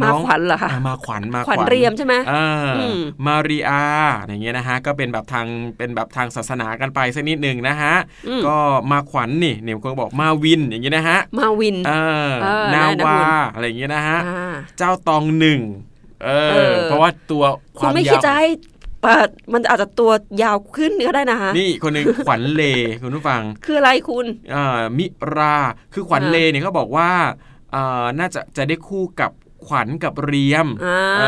[SPEAKER 3] มา
[SPEAKER 2] น้อง
[SPEAKER 3] ขวัญเหรอคะ
[SPEAKER 2] อ่ามาขวัญมา
[SPEAKER 3] ขวัญเรียมใช่ไหม
[SPEAKER 2] อ่า
[SPEAKER 3] อืม
[SPEAKER 2] มาริอาอย่างเงี้ยนะฮะก็เป็นแบบทางเป็นแบบทางศาสนากันไปสักนิดหนึ่งนะฮะ
[SPEAKER 3] อืม
[SPEAKER 2] ก็มาขวัญนี่เนี่ยคนก็บอกมาวินอย่างเงี้ยนะฮะ
[SPEAKER 3] มาวิน
[SPEAKER 2] เออ
[SPEAKER 3] เออ
[SPEAKER 2] นา
[SPEAKER 3] ได้นะ
[SPEAKER 2] วา
[SPEAKER 3] คุณ
[SPEAKER 2] อะไรอย่างเงี้ยนะฮะ
[SPEAKER 3] อ่า
[SPEAKER 2] เจ้าตองหนึ่งเอ
[SPEAKER 3] เอ
[SPEAKER 2] อ
[SPEAKER 3] อ
[SPEAKER 2] เพราะว่าตัวค
[SPEAKER 3] คุณ
[SPEAKER 2] วาม
[SPEAKER 3] ไม่
[SPEAKER 2] ยา
[SPEAKER 3] คิด
[SPEAKER 2] ว
[SPEAKER 3] จะให้เปิดมันอาจจะตัวยาวขึ้นก็ได้นะคะ
[SPEAKER 2] นี่คนหนึ่งขวัญเลคุณผู้ฟัง
[SPEAKER 3] คืออะไรคุณ
[SPEAKER 2] อ่ามิรา คือขวัญ
[SPEAKER 3] อ่า
[SPEAKER 2] เลเนี่ยเขาบอกว่าอ่าน่าจะจะได้คู่กับ ขวัญกับเรียม
[SPEAKER 3] อ่า
[SPEAKER 2] เอ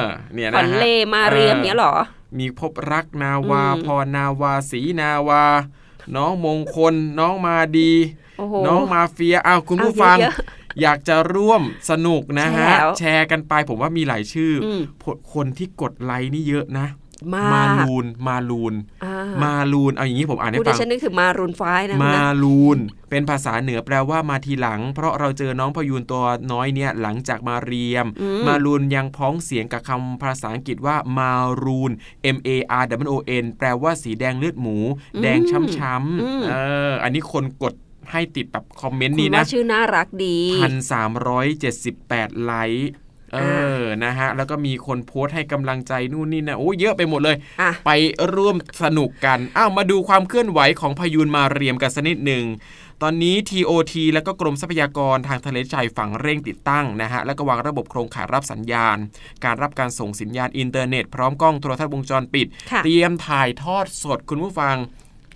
[SPEAKER 2] อเนี่ย
[SPEAKER 3] ขวั
[SPEAKER 2] นะ
[SPEAKER 3] ญ
[SPEAKER 2] ฮะ
[SPEAKER 3] เลมาเรียมเนี้ยเหรอ
[SPEAKER 2] มีพบรักนาวา
[SPEAKER 3] อืม
[SPEAKER 2] พรนาวาสีนาวา น้องมงคล น้องมาดี
[SPEAKER 3] โอ้โห
[SPEAKER 2] น้องมาเฟียอ้าวคุณผู้
[SPEAKER 3] เอา
[SPEAKER 2] ฟัง
[SPEAKER 3] เยอะ
[SPEAKER 2] อยากจะร่วมสนุกนะฮะ
[SPEAKER 3] ใช่แล้ว
[SPEAKER 2] แชร์กันไปผมว่ามีหลายชื่ออ
[SPEAKER 3] อืม
[SPEAKER 2] คนที่กดไลค์นี่เยอะนะ
[SPEAKER 3] มาก
[SPEAKER 2] มาลูน มาลูน
[SPEAKER 3] อ่า
[SPEAKER 2] มาลูน เอาอย่างนี้ผมอ่านให้
[SPEAKER 3] พูด
[SPEAKER 2] ฟั
[SPEAKER 3] ดิ
[SPEAKER 2] ง
[SPEAKER 3] ฉันนึกถึงมารุนไฟล์นะ
[SPEAKER 2] มา
[SPEAKER 3] นะ
[SPEAKER 2] ลูน เป็นภาษาเหนือแปลว่ามาทีหลัง เพราะเราเจอน้องพยูนตัวน้อยเนี่ยหลังจากมาเรียม
[SPEAKER 3] อืม
[SPEAKER 2] มาลูนยังพ้องเสียงกับคำภาษาอังกฤษว่ามารูน M A R W O N แปลว่าสีแดงเลือดหมู แดงช้ำ
[SPEAKER 3] อืม
[SPEAKER 2] ๆเออ อันนี้คนกดให้ติดแบบคอมเมนต์
[SPEAKER 3] คุ
[SPEAKER 2] นี้
[SPEAKER 3] ณ
[SPEAKER 2] นะ
[SPEAKER 3] ว่าชื่อน่ารักดี
[SPEAKER 2] พันสามร้อยเจ็ดสิบแปดไลค์ เออนะฮะแล้วก็มีคนโพสต์ให้กำลังใจนู่นนี่นะโอ้เยอะไปหมดเลย
[SPEAKER 3] อะ
[SPEAKER 2] ไปร่วมสนุกกันอ้าวมาดูความเคลื่อนไหวของพะยูนมาเรียมกันสักนิดหนึ่งตอนนี้ TOT แล้วก็กรมทรัพยากรทางทะเลชายฝั่งเร่งติดตั้งนะฮะแล้วก็วางระบบโครงข่ายรับสัญญาณ การรับการส่งสัญญาณอินเทอร์เน็ต พร้อมกล้องโทรทัศน์วงจรปิด
[SPEAKER 3] ค่ะ
[SPEAKER 2] เตรียมถ่ายทอดสดคุณผู้ฟัง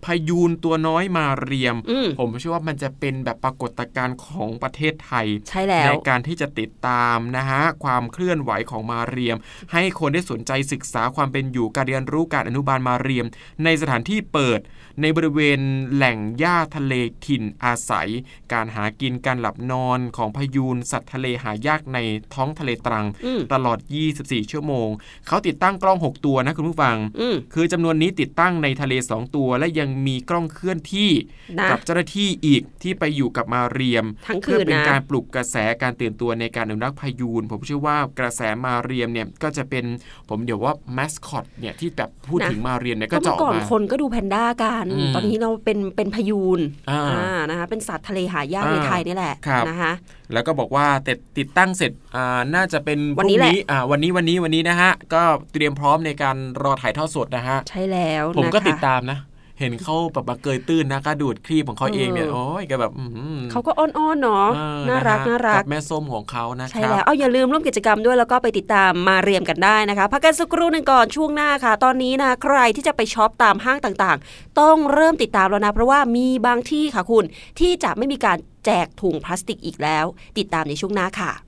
[SPEAKER 2] พะยูนตัวน้อยมาเรียม
[SPEAKER 3] อืม
[SPEAKER 2] ผมเชื่อว่ามันจะเป็นแบบปรากฏการณ์ของประเทศไทย
[SPEAKER 3] ใช่แล้ว
[SPEAKER 2] ในการที่จะติดตามนะฮะความเคลื่อนไหวของมาเรียม ให้คนได้สนใจศึกษาความเป็นอยู่การเรียนรู้การอนุบาลมาเรียม ในสถานที่เปิดในบริเวณแหล่งหญ้าทะเลถิ่นอาศัย การหากินการหลับนอนของพายูนสัตว์ทะเลหายากในท้องทะเลตรัง
[SPEAKER 3] อืม
[SPEAKER 2] ตลอด 24 ชั่วโมง เขาติดตั้งกล้อง 6 ตัวนะคุณผู้ฟัง
[SPEAKER 3] อืม
[SPEAKER 2] คือจำนวนนี้ติดตั้งในทะเล 2 ตัวและยังมีกล้องเคลื่อนที่
[SPEAKER 3] นะ
[SPEAKER 2] กับเจ้าหน้าที่อีกที่ไปอยู่กับมาเรียม
[SPEAKER 3] ทั้งคื
[SPEAKER 2] เพื่อนเป็น
[SPEAKER 3] นะ
[SPEAKER 2] การปลุกกระแสการตื่นตัวในการอนุรักษ์พายูน ผมเชื่อว่ากระแสมาเรียมเนี่ยก็จะเป็นผมเดี๋ยวว่าแมสคอตเนี่ยที่แบบพูดถึงมาเรียมเนี่ย
[SPEAKER 3] ก็
[SPEAKER 2] ก็จะ
[SPEAKER 3] เมื่
[SPEAKER 2] อ
[SPEAKER 3] อ
[SPEAKER 2] อก
[SPEAKER 3] ก่อน
[SPEAKER 2] มา
[SPEAKER 3] คนก็ดูแพนด้ากัน
[SPEAKER 2] อืม
[SPEAKER 3] ตอนนี้เราเป็นเป็นพยูน
[SPEAKER 2] อ่า
[SPEAKER 3] นะคะเป็นสัตว์ทะเลหายาก
[SPEAKER 2] อ่า
[SPEAKER 3] ในไทยนี่แหละ
[SPEAKER 2] ครับ
[SPEAKER 3] นะคะ
[SPEAKER 2] แล้วก็บอกว่าแต่ติดตั้งเสร็จอ่าน่าจะเป็น
[SPEAKER 3] วันนี้
[SPEAKER 2] พรุ่ง
[SPEAKER 3] แหละ
[SPEAKER 2] อ่าวันนี้วันนี้วันนี้นะฮะ ก็เตรียมพร้อมในการรอถ่ายทอดสดนะฮะ
[SPEAKER 3] ใช่แล้ว
[SPEAKER 2] ผมก็
[SPEAKER 3] นะคะ
[SPEAKER 2] ติดตามนะ เห็นเขาแบบมาเกยตื้นนะก็ดูดครีบของเขาเองเนี่ย
[SPEAKER 3] เออ
[SPEAKER 2] โอ้ยก็แบบอื้อหือ
[SPEAKER 3] เขาก็อ้อนๆเนาะ
[SPEAKER 2] เออ
[SPEAKER 3] น่ารักะ
[SPEAKER 2] ฮะ
[SPEAKER 3] น่ารัก
[SPEAKER 2] บแม่ส้มของเขานะค
[SPEAKER 3] ใช่
[SPEAKER 2] รับ
[SPEAKER 3] แล้วเอาอย่าลืมร่วมกิจกรรมด้วยแล้วก็ไปติดตามมาเรียมกันได้นะคะพักกันสักครู่หนึ่งก่อนช่วงหน้าค่ะ ตอนนี้นะใครที่จะไปช็อปตามห้างต่างๆ ต้องเริ่มติดตามแล้วนะเพราะว่ามีบางที่ค่ะคุณ ที่จะไม่มีการแจกถุงพลาสติกอีกแล้ว ติดตามในช่วงหน้าค่ะ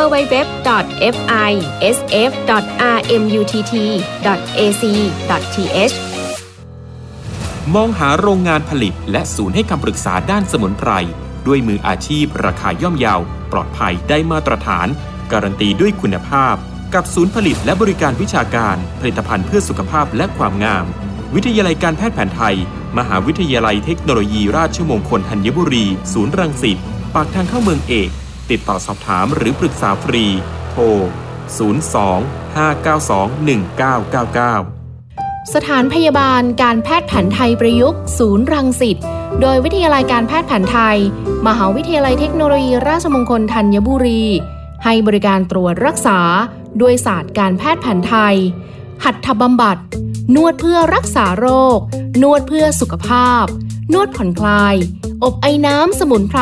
[SPEAKER 4] www.fisf.rmutt.ac.th
[SPEAKER 5] มองหาโรงงานผลิตและศูนย์ให้คำปรึกษาด้านสมุนไพร ด้วยมืออาชีพราคาย่อมเยาว ปลอดภัยได้มาตรฐาน การันตีด้วยคุณภาพ กับศูนย์ผลิตและบริการวิชาการ ผลิตภัณฑ์เพื่อสุขภาพและความงาม วิทยาลัยการแพทย์แผนไทย มหาวิทยาลัยเทคโนโลยีราชมงคลธัญบุรี ศูนย์รังสิตปากทางเข้าเมืองเอก ติดต่อสอบถามหรือปรึกษาฟรี โทร 02 592 1999
[SPEAKER 6] สถานพยาบาลการแพทย์แผนไทยประยุกต์ ศูนย์รังสิต
[SPEAKER 4] โดยวิทยาลัยการแพทย์แผนไทย มหาวิทยาลัยเทคโนโลยีราชมงคลธัญบุรี ให้บริการตรวจรักษา ด้วยศาสตร์การแพทย์แผนไทย หัตถบำบัด นวดเพื่อรักษาโรค นวดเพื่อสุขภาพ นวดผ่อนคลาย อบไอ้น้ำสมุนไพร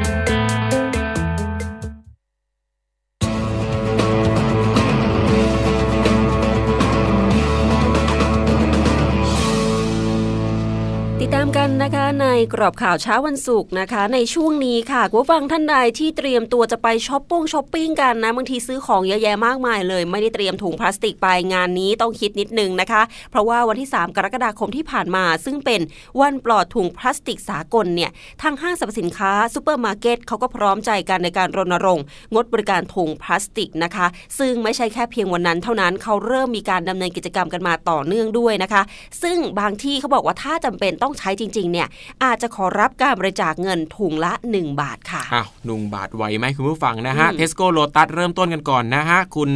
[SPEAKER 4] 1991
[SPEAKER 3] กรอบข่าวเช้าวันศุกร์นะคะ ในช่วงนี้ค่ะคุณผู้ฟังท่านใดที่เตรียมตัวจะไปช้อปปิ้งช้อปปิ้งกันนะบางทีซื้อของเยอะแยะมากมายเลย ไม่ได้เตรียมถุงพลาสติกไปงานนี้ต้องคิดนิดนึงนะคะ เพราะว่าวันที่ 3 กรกฎาคมที่ผ่านมา ซึ่งเป็นวันปลอดถุงพลาสติกสากลเนี่ยทางห้างสรรพสินค้าซูเปอร์มาร์เก็ตเขาก็พร้อมใจกันในการรณรงค์ งดบริการถุงพลาสติกนะคะ ซึ่งไม่ใช่แค่เพียงวันนั้น เท่านั้นเขาเริ่มมีการดำเนินกิจกรรมกันมาต่อเนื่องด้วยนะคะ ซึ่งบางที่เขาบอกว่าถ้าจำเป็นต้องใช้จริงๆเนี่ยอาจจะขอรับการบริจาคเงินถุงละ 1 บาทค่ะ
[SPEAKER 2] อ้าวหนึ่งบาทไหวไหมคุณผู้ฟังนะฮะเทสโก้โลตัสเริ่มต้นกันก่อนนะฮะคุณ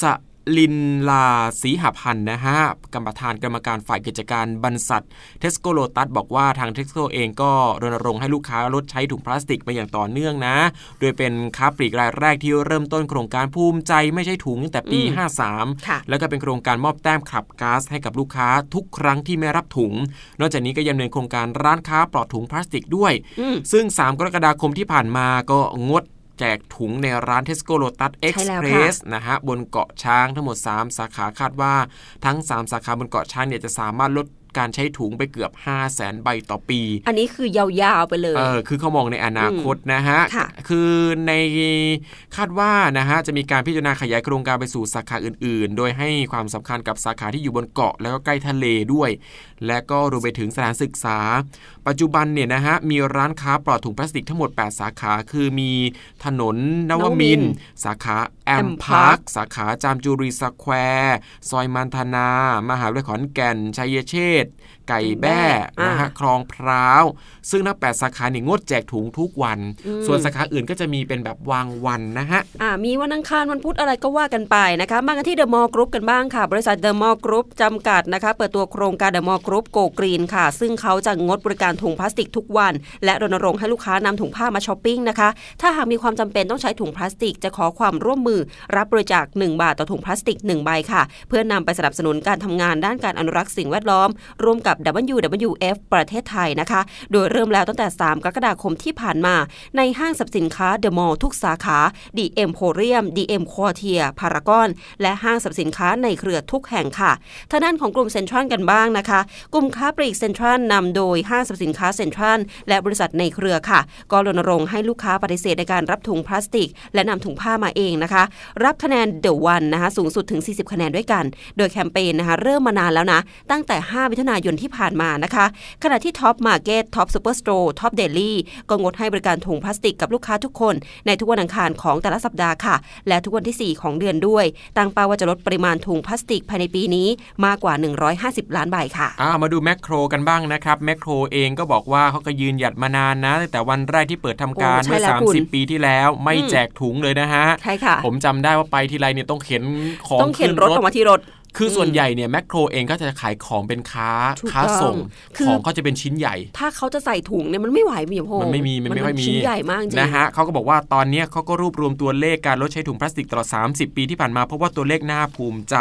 [SPEAKER 2] ส ลิลลา สีหพันธุ์นะฮะกรรมการกรรมการฝ่ายกิจการบรรษัทเทสโก้โลตัสบอกว่าทางเทสโก้เองก็รณรงค์ให้ลูกค้าลดใช้ถุงพลาสติกมาอย่างต่อเนื่องนะ โดยเป็นค้าปลีกรายแรกที่เริ่มต้นโครงการภูมิใจไม่ใช้ถุงตั้งแต่ปี
[SPEAKER 3] อืม
[SPEAKER 2] 53
[SPEAKER 3] ค่ะ
[SPEAKER 2] แล้วก็เป็นโครงการมอบแต้ม Clubcard ให้กับลูกค้าทุกครั้งที่ไม่รับถุง นอกจากนี้ก็ยังดำเนินโครงการร้านค้าปลอดถุงพลาสติกด้วย
[SPEAKER 3] อืม
[SPEAKER 2] ซึ่ง 3 กรกฎาคมที่ผ่านมาก็งด แจกถุงในร้านเทสโก้โ t ตัสเอ็ก
[SPEAKER 3] ใช่
[SPEAKER 2] ซ์
[SPEAKER 3] แล้ว
[SPEAKER 2] เพร
[SPEAKER 3] ค่ะ
[SPEAKER 2] สนะฮะบนเกาะช้างทั้งหมด 3 สาขาคาดว่าทั้ง 3 สาขาบนเกาะช้างเนี่ยจะสามารถลดการใช้ถุงไปเกือบ 5 0 0แสนใบต่อปี
[SPEAKER 3] อันนี้คือยาวๆไปเลย
[SPEAKER 2] เออ คือเขามองในอนาคตนะฮะ
[SPEAKER 3] ค่ะ
[SPEAKER 2] คือในคาดว่านะฮะจะมีการพิจารณาขยายโครงการไปสู่สาขาอื่นๆ โดยให้ความสำคัญกับสาขาที่อยู่บนเกาะแล้วก็ใกล้ทะเลด้วย และก็รวมไปถึงสถานศึกษา ปัจจุบันเนี่ยนะฮะมีร้านค้าปลอดถุงพลาสติกทั้งหมด 8 สาขาคือมีถนนนวมินทร์สาขาแอม
[SPEAKER 3] Am
[SPEAKER 2] พาร์ค
[SPEAKER 3] Park
[SPEAKER 2] สาขาจามจุรีสแควร์ ซอยมัณฑนา มหาวิทยาลัยขอนแก่นไชยเชษฐ์ ไก่แบ้
[SPEAKER 3] อ่านะ
[SPEAKER 2] ฮะคลองพร้าว ซึ่งทั้งแปดสาขาเนี่ยงดแจกถุงทุกวัน
[SPEAKER 3] อืม
[SPEAKER 2] ส่วนสาขาอื่นก็จะมีเป็นแบบบางวันนะฮะ
[SPEAKER 3] อ่ามีวันอังคารวันพุธอะไรก็ว่ากันไปนะคะมากันที่เดอะมอลล์กรุ๊ปกันบ้างค่ะ บริษัทเดอะมอลล์กรุ๊ปจำกัดนะคะ เปิดตัวโครงการเดอะมอลล์กรุ๊ป Go Green ค่ะ ซึ่งเขาจะงดบริการถุงพลาสติกทุกวัน และรณรงค์ให้ลูกค้านำถุงผ้ามาช้อปปิ้งนะคะ ถ้าหากมีความจำเป็นต้องใช้ถุงพลาสติก จะขอความร่วมมือ รับบริจาค1บาทต่อถุงพลาสติก1ใบค่ะ เพื่อนำไปสนับสนุนการทำงานด้านการอนุรักษ์สิ่งแวดล้อมร่วมกับ WWF ประเทศไทยนะคะ โดยเริ่มแล้วตั้งแต่ 3 กรกฎาคมที่ผ่านมาในห้างสรรพสินค้าเดอะมอลล์ทุกสาขาดิเอ็มโพเรียมดิเอ็มควอเทียร์พารากอนและห้างสรรพสินค้าในเครือทุกแห่งค่ะทางด้านของกลุ่มเซ็นทรัลกันบ้างนะคะ กลุ่มค้าปลีกเซ็นทรัลนำโดยห้างสรรพสินค้าเซ็นทรัลและบริษัทในเครือค่ะ ก็รณรงค์ให้ลูกค้าปฏิเสธในการรับถุงพลาสติก และนำถุงผ้ามาเองนะคะ รับคะแนนเด e o วันนะคะสูงสุดถึง 40 คะแนนด้วยกัน โดยแคมเปญนะคะเริ่มมานานแล้วนะ ตั้งแต่ 5 มิถุนายนที่ผ่านมานะคะ ขณะที่ท็อปมาร์เก็ตท็อปซูเปอร์สโตร์ท็อปเดลี่ก็งดให้บริการถุงพลาสติกกับลูกค้าทุกคน ในทุกวันอังคารของแต่ละสัปดาห์ค่ะ และทุกวันที่ 4 ของเดือนด้วย ตั้งเป้าว่าจะลดปริมาณถุงพลาสติกภายในปีนี้มากกว่า 150 ล้านใบค่ะ
[SPEAKER 2] อ่ามาดูแมคโครกันบ้างนะครับแมคโครเองก็บอกว่าเขาก็ยืนหยัดมานานนะตั้งแต่วันแรกที่เปิดทำการ
[SPEAKER 3] โอ้ใช่
[SPEAKER 2] เมื่อ
[SPEAKER 3] แล้วคุณ
[SPEAKER 2] 30 ปีที่แล้วไม่
[SPEAKER 3] อืม
[SPEAKER 2] แจกถุงเลยนะฮะ
[SPEAKER 3] ใช่ค่ะ
[SPEAKER 2] ผมจำได้ว่าไปทีไรเนี่ยต้องเข็นของ
[SPEAKER 3] ต้องเข็น
[SPEAKER 2] ขึ้
[SPEAKER 3] รถออกมาที่รถ
[SPEAKER 2] คือส่วนใหญ่เนี่ยแมคโครเองก็จะขายของเป็นค้า
[SPEAKER 3] ถูก
[SPEAKER 2] ค้าส่ง
[SPEAKER 3] ต้องคือ
[SPEAKER 2] ของก็จะเป็นชิ้นใหญ่
[SPEAKER 3] ถ้าเขาจะใส่ถุงเนี่ยมันไม่ไหวมีพง
[SPEAKER 2] มันไม่มีมันไม่ค่อยมี
[SPEAKER 3] ชิ้นใหญ่มากจริง
[SPEAKER 2] นะฮะเขาก็บอกว่าตอนเนี้ยเขาก็รวบรวมตัวเลขการลดใช้ถุงพลาสติกตลอด 30 ปีที่ผ่านมาเพราะว่าตัวเลขน่าภูมิใจ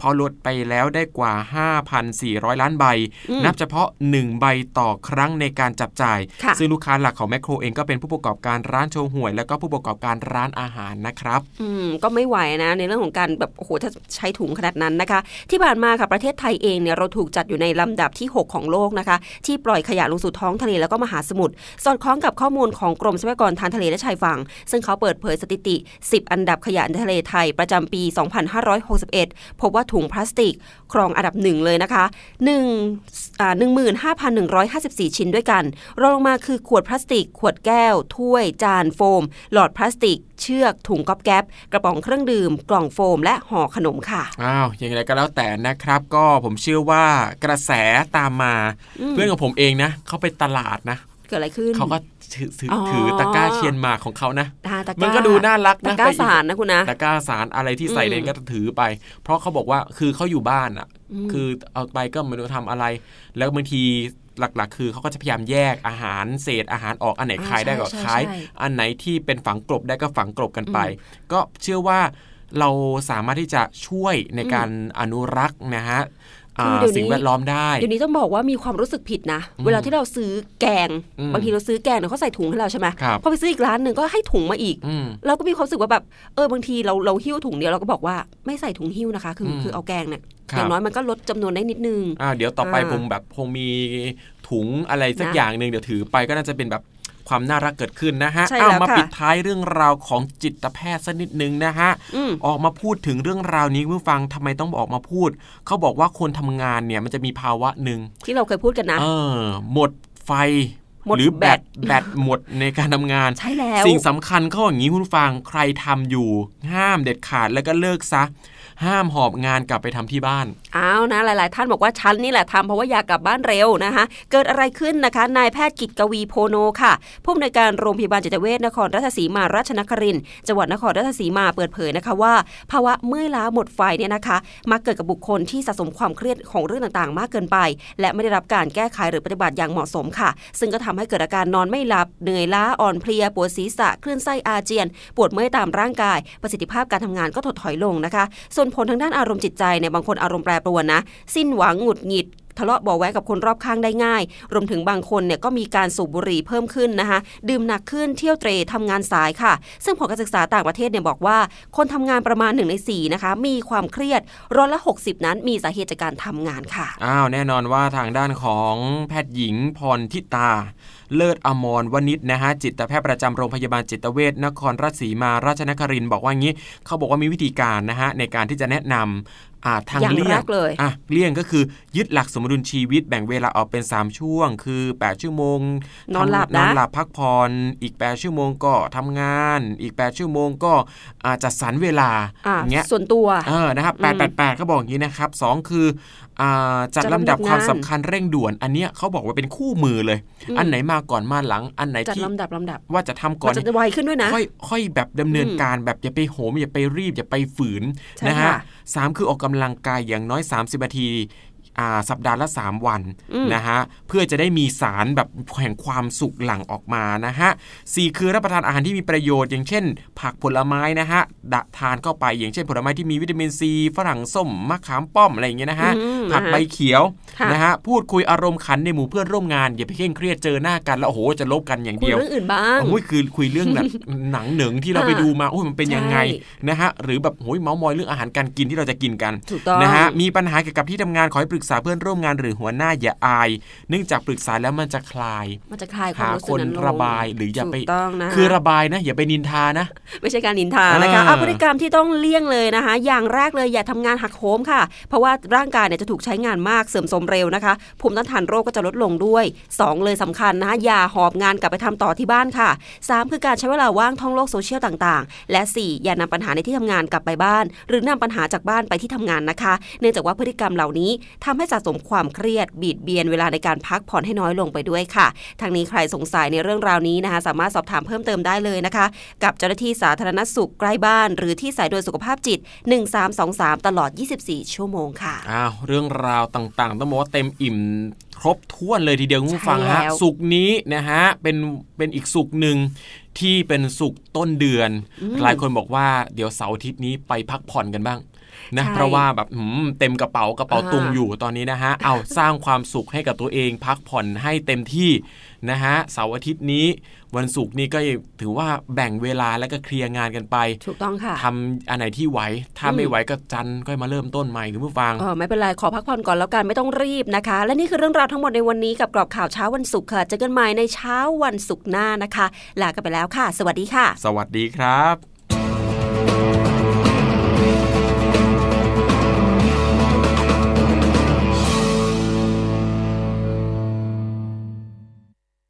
[SPEAKER 2] พอลดไปแล้วได้กว่า 5,400 ล้านใบ
[SPEAKER 3] อืม
[SPEAKER 2] นับเฉพาะ 1 ใบต่อครั้งในการจับจ่าย
[SPEAKER 3] ค่ะ
[SPEAKER 2] ซึ่งลูกค้าหลักของแมคโครเองก็เป็นผู้ประกอบการร้านโชห่วย แล้วก็ผู้ประกอบการร้านอาหารนะครับ
[SPEAKER 3] อืมก็ไม่ไหวนะในเรื่องของการแบบโอ้โหถ้าใช้ถุงขนาดนั้นนะคะ ที่ผ่านมาค่ะประเทศไทยเองเนี่ยเราถูกจัดอยู่ในลำดับที่ 6 ของโลกนะคะ ที่ปล่อยขยะลงสู่ท้องทะเลแล้วก็มหาสมุทรสอดคล้องกับข้อมูลของกรมทรัพยากรทางทะเลและชายฝั่ง ซึ่งเขาเปิดเผยสถิติ 10 อันดับขยะในทะเลไทยประจำปี 2561 พบว่าถุงพลาสติก ครองอันดับหนึ่งเลยนะคะ1อ่า15,154 ชิ้นด้วยกันรองลงมาคือขวดพลาสติก ขวดแก้ว ถ้วย จานโฟม หลอดพลาสติก เชือกถุงก๊อบแก๊บกระป๋องเครื่องดื่ม กล่องโฟม และห่อขนมค่ะ
[SPEAKER 2] อ้าวอย่างไรก็แล้วแต่นะครับ ก็ผมเชื่อว่ากระแสตามมา เพื่อนของผมเองนะเขาไปตลาดนะ
[SPEAKER 3] เกิดอะไรขึ้น
[SPEAKER 2] เขาก็ถือถือ
[SPEAKER 3] อ๋อ
[SPEAKER 2] ถือตะกร้าเชียนหมากของเขานะ
[SPEAKER 3] อ่าตะ
[SPEAKER 2] มันก็ดูน่ารัก
[SPEAKER 3] ตะ
[SPEAKER 2] นะ
[SPEAKER 3] กร้า
[SPEAKER 2] ไปอี
[SPEAKER 3] สารนะคุณนะ
[SPEAKER 2] ตะกร้าสารอะไรที่ใส่
[SPEAKER 3] อืม
[SPEAKER 2] เล่นก็ถือไป เพราะเขาบอกว่าคือเขาอยู่บ้านอะ
[SPEAKER 3] อืม
[SPEAKER 2] คือเอาไปก็ไม่รู้ทำอะไร แล้วบางที หลัก ๆ คือเขาก็จะพยายามแยกอาหารเศษอาหารออกอันไหน
[SPEAKER 3] อ่า
[SPEAKER 2] ขายได้ก็
[SPEAKER 3] ใช่
[SPEAKER 2] ขาย
[SPEAKER 3] ใช่
[SPEAKER 2] อันไหนที่เป็นฝังกลบได้ก็ฝังกลบกันไป ก็เชื่อว่าเราสามารถที่จะช่วยในการอนุรักษ์นะฮะ อ่า
[SPEAKER 3] คือเดี๋ยวนี้
[SPEAKER 2] สิ่งแวดล้อมได้
[SPEAKER 3] เดี๋ยวนี้ต้องบอกว่ามีความรู้สึกผิดนะ เวลาที่เราซื้อแกง
[SPEAKER 2] อืม
[SPEAKER 3] บางทีเราซื้อแกงเนี่ยเขาใส่ถุงให้เราใช่ไหม
[SPEAKER 2] ครับ
[SPEAKER 3] พอไปซื้ออีกร้านหนึ่งก็ให้ถุงมาอีก
[SPEAKER 2] อืม
[SPEAKER 3] เราก็มีความรู้สึกว่าแบบเออบางทีเราเราหิ้วถุงเดียวเราก็บอกว่าไม่ใส่ถุงหิ้วนะคะ คือ
[SPEAKER 2] อืม
[SPEAKER 3] คือเอาแกงเนี่ย
[SPEAKER 2] ครับ
[SPEAKER 3] อย่างน้อยมันก็ลดจำนวนได้นิดนึง
[SPEAKER 2] อ่าเดี๋ยวต่อไป
[SPEAKER 3] อ่า
[SPEAKER 2] คงแบบคงมีถุงอะไรสัก
[SPEAKER 3] นะ
[SPEAKER 2] อย่างหนึ่งเดี๋ยวถือไปก็น่าจะเป็นแบบ ความน่ารักเกิดขึ้นนะฮะ
[SPEAKER 3] ใช่
[SPEAKER 2] เอา
[SPEAKER 3] แล้ว
[SPEAKER 2] มา
[SPEAKER 3] ค่ะ
[SPEAKER 2] ปิดท้ายเรื่องราวของจิตแพทย์สักนิดนึงนะฮะ
[SPEAKER 3] อืม
[SPEAKER 2] ออกมาพูดถึงเรื่องราวนี้คุณผู้ฟังทำไมต้องออกมาพูด เขาบอกว่าคนทำงานเนี่ยมันจะมีภาวะหนึ่ง
[SPEAKER 3] ที่เราเคยพูดกันนะ
[SPEAKER 2] เออหมดไฟ
[SPEAKER 3] หมด
[SPEAKER 2] รือแบต
[SPEAKER 3] แบต
[SPEAKER 2] แบตหมดในการทำงาน
[SPEAKER 3] ใช่แล้ว
[SPEAKER 2] สิ่งสำคัญเขาอย่างนี้คุณผู้ฟังใครทำอยู่ห้ามเด็ดขาดแล้วก็เลิกซะ ห้ามหอบงานกลับไปทำที่บ้าน
[SPEAKER 3] อ้าวนะหลาย ๆ ท่านบอกว่าฉันนี่แหละทำเพราะว่าอยากกลับบ้านเร็วนะคะ เกิดอะไรขึ้นนะคะนายแพทย์กิตกวีโพโนค่ะผู้อำนวยการโรงพยาบาลจิตเวชนครราชสีมาราชนครินทร์จังหวัดนครราชสีมาเปิดเผยนะคะว่า ภาวะเมื่อยล้าหมดไฟเนี่ยนะคะมักเกิดกับบุคคลที่สะสมความเครียดของเรื่องต่าง ๆ มากเกินไป และไม่ได้รับการแก้ไขหรือปฏิบัติอย่างเหมาะสมค่ะ ซึ่งก็ททำให้เกิดอาการนอนไม่หลับ เหนื่อยล้าอ่อนเพลียปวดศีรษะคลื่นไส้อาเจียน ปวดเมื่อยตามร่างกาย ประสิทธิภาพการทำงานก็ถดถอยลงนะคะ ส่วนผลทางด้านอารมณ์จิตใจเนี่ยบางคนอารมณ์แปรปรวนนะ สิ้นหวังหงุดหงิด ทะเลาะเบาะแวงกับคนรอบข้างได้ง่าย รวมถึงบางคนเนี่ยก็มีการสูบบุหรี่เพิ่มขึ้นนะคะ ดื่มหนักขึ้นเที่ยวเตรทำงานสายค่ะ ซึ่งผลการศึกษาต่างประเทศเนี่ยบอกว่า คนทำงานประมาณ1ใน4นะคะมีความเครียดร้อยละ 60 นั้นมีสาเหตุจากการทำงานค่ะ
[SPEAKER 2] อ้าวแน่นอนว่าทางด้านของแพทย์หญิงพรทิตาเลิศอมรวณิชนะฮะจิตแพทย์ประจำโรงพยาบาลจิตเวชนครราชสีมาราชนครินบอกว่างี้ เขาบอกว่ามีวิธีการนะฮะในการที่จะแนะนำ อ่าทาง
[SPEAKER 3] อย่าง
[SPEAKER 2] เลี่ย
[SPEAKER 3] แรงกเลย
[SPEAKER 2] อะเลี่ยงก็คือยึดหลักสมดุลชีวิตแบ่งเวลาออกเป็น 3 ช่วง คือ 8 ชั่วโมง
[SPEAKER 3] นอนหลับ
[SPEAKER 2] ทำนอน
[SPEAKER 3] นะ
[SPEAKER 2] หลับพักผ่อนอีก 8 ชั่วโมงก็ทำงาน อีก 8 ชั่วโมงก็อ่าจัดสรรเวลา
[SPEAKER 3] อะ
[SPEAKER 2] อย่างเงี้ย
[SPEAKER 3] ส่วนตัว
[SPEAKER 2] เออนะครับ
[SPEAKER 3] อืม
[SPEAKER 2] 888เขาบอกอย่างนี้นะครับ 2 คืออ่า จัด
[SPEAKER 3] จัด
[SPEAKER 2] ลำดับ
[SPEAKER 3] ลำดับ
[SPEAKER 2] ความ
[SPEAKER 3] งาน
[SPEAKER 2] สำคัญเร่งด่วน อันเนี้ยเขาบอกว่าเป็นคู่มือเลย
[SPEAKER 3] อืม
[SPEAKER 2] อันไหนมาก่อนมาหลัง อันไหน
[SPEAKER 3] จัด
[SPEAKER 2] ที่
[SPEAKER 3] ลำดับลำดับ
[SPEAKER 2] ว่าจะทำก่
[SPEAKER 3] มั
[SPEAKER 2] อน
[SPEAKER 3] นจะไวขึ้นด้วยนะ
[SPEAKER 2] ค่อยค่อยแบบดำเนิน
[SPEAKER 3] อืม
[SPEAKER 2] การแบบอย่าไปโหมอย่าไปรีบอย่าไปฝืน
[SPEAKER 3] ใช่
[SPEAKER 2] นะฮะ
[SPEAKER 3] ค่ะ
[SPEAKER 2] สามคือออกกำลังกายอย่างน้อย 30นาทีอ่า สัปดาห์ละ 3 วัน
[SPEAKER 3] อืม
[SPEAKER 2] นะฮะเพื่อจะได้มีสารแบบแห่งความสุขหลั่งออกมานะฮะสี่คือรับประทานอาหารที่มีประโยชน์ อย่างเช่น ผักผลไม้นะฮะดะทานเข้าไปอย่างเช่น ผลไม้ที่มีวิตามินซีฝรั่งส้มมะขามป้อมอะไรอย่างเงี้ยนะฮะ
[SPEAKER 3] อืม
[SPEAKER 2] ผัก
[SPEAKER 3] นะคะ
[SPEAKER 2] ใบเขียว
[SPEAKER 3] ค่ะ
[SPEAKER 2] นะฮะพูดคุยอารมณ์ขันในหมู่เพื่อนร่วมงานอย่าไปเคร่งเครียดเจอหน้ากันแล้วโอ้โหจะลบกันอย่าง
[SPEAKER 3] คุย
[SPEAKER 2] เดียว
[SPEAKER 3] เรื่องอื่นบ้าง
[SPEAKER 2] โอ้ยคือคุยเรื่องแบบหนังเหนึ่งที่เรา
[SPEAKER 3] อ่า
[SPEAKER 2] ไปดูมาโอ้ยมันเป็นยังไง
[SPEAKER 3] ใช่
[SPEAKER 2] นะฮะหรือแบบโอ้ยเมาส์มอยเรื่องอาหารการกินที่เราจะกินกัน
[SPEAKER 3] ถูกต้อง
[SPEAKER 2] นะฮะมีปัญหาเกี่ยวกับที่ทำงานขอให้ปรึกษาเพื่อนร่วมงานหรือหัวหน้าอย่าอาย เนื่องจากปรึกษาแล้วมันจะคลาย
[SPEAKER 3] มันจะคลายความ
[SPEAKER 2] หา
[SPEAKER 3] รู้สึ
[SPEAKER 2] ค
[SPEAKER 3] ก
[SPEAKER 2] น
[SPEAKER 3] นั้นลง
[SPEAKER 2] ระบายหรืออย่าไป
[SPEAKER 3] ถูกต้องนะ
[SPEAKER 2] คือระบายนะ อย่าไปนินทานะ
[SPEAKER 3] ไม่ใช่การนินทานะคะ
[SPEAKER 2] อ่า
[SPEAKER 3] เอาพฤติกรรมที่ต้องเลี่ยงเลยนะคะ อย่างแรกเลยอย่าทำงานหักโหมค่ะ เพราะว่าร่างกายเนี่ยจะถูกใช้งานมากเสื่อมโทรมเร็วนะคะภูมิต้านทานโรคก็จะลดลงด้วย 2 เลยสำคัญนะคะอย่าหอบงานกลับไปทำต่อที่บ้านค่ะ 3 คือการใช้เวลาว่างท่องโลกโซเชียลต่างๆ และ 4 อย่านำปัญหาในที่ทำงานกลับไปบ้าน หรือนำปัญหาจากบ้านไปที่ทำงานนะคะ เนื่องจากว่าพฤติกรรมเหล่านี้ทำให้สะสมความเครียดบีดเบียนเวลาในการพักผ่อนให้น้อยลงไปด้วยค่ะ ทางนี้ใครสงสัยในเรื่องราวนี้นะคะ สามารถสอบถามเพิ่มเติมได้เลยนะคะ กับเจ้าหน้าที่สาธารณสุขใกล้บ้าน หรือที่สายด่วนสุขภาพจิต 1323 ตลอด 24 ชั่วโมงค่ะ
[SPEAKER 2] อ้าวเรื่องราวต่างๆ ต้องบอกว่าเต็มอิ่มครบถ้วนเลยทีเดียวคุณผู้ฟัง
[SPEAKER 3] ใช่
[SPEAKER 2] ฮะ
[SPEAKER 3] แล้ว
[SPEAKER 2] สุกร์นี้นะฮะเป็นเป็นอีกสุกร์หนึ่งที่เป็นสุกร์ต้นเดือน หลายคนบอกว่าเดี๋ยวเสาร์อาทิตย์นี้ไปพักผ่อนกันบ้าง นะ
[SPEAKER 3] ใช่
[SPEAKER 2] เพราะว่าแบบหืมเต็มกระเป๋ากระเป๋า
[SPEAKER 3] อ่า
[SPEAKER 2] ตุงอยู่ตอนนี้นะฮะเอาสร้างความสุขให้กับตัวเองพักผ่อนให้เต็มที่นะฮะเสาร์อาทิตย์นี้วันศุกร์นี่ก็ถือว่าแบ่งเวลาแล้วก็เคลียร์งานกันไป
[SPEAKER 3] ถูกต้องค่ะ
[SPEAKER 2] ทำอันไหนที่ไหว ถ้า
[SPEAKER 3] อืม
[SPEAKER 2] ไม่ไหวก็จันทร์ก็มาเริ่มต้นใหม่คุณผู้ฟัง
[SPEAKER 3] เออไม่เป็นไร ขอพักผ่อนก่อนแล้วกันไม่ต้องรีบนะคะ และนี่คือเรื่องราวทั้งหมดในวันนี้กับกรอบข่าวเช้าวันศุกร์ค่ะเจอกันใหม่ในเช้าวันศุกร์หน้านะคะ ลากันไปแล้วค่ะ สวัสดีค่ะ
[SPEAKER 2] สวัสดีครับ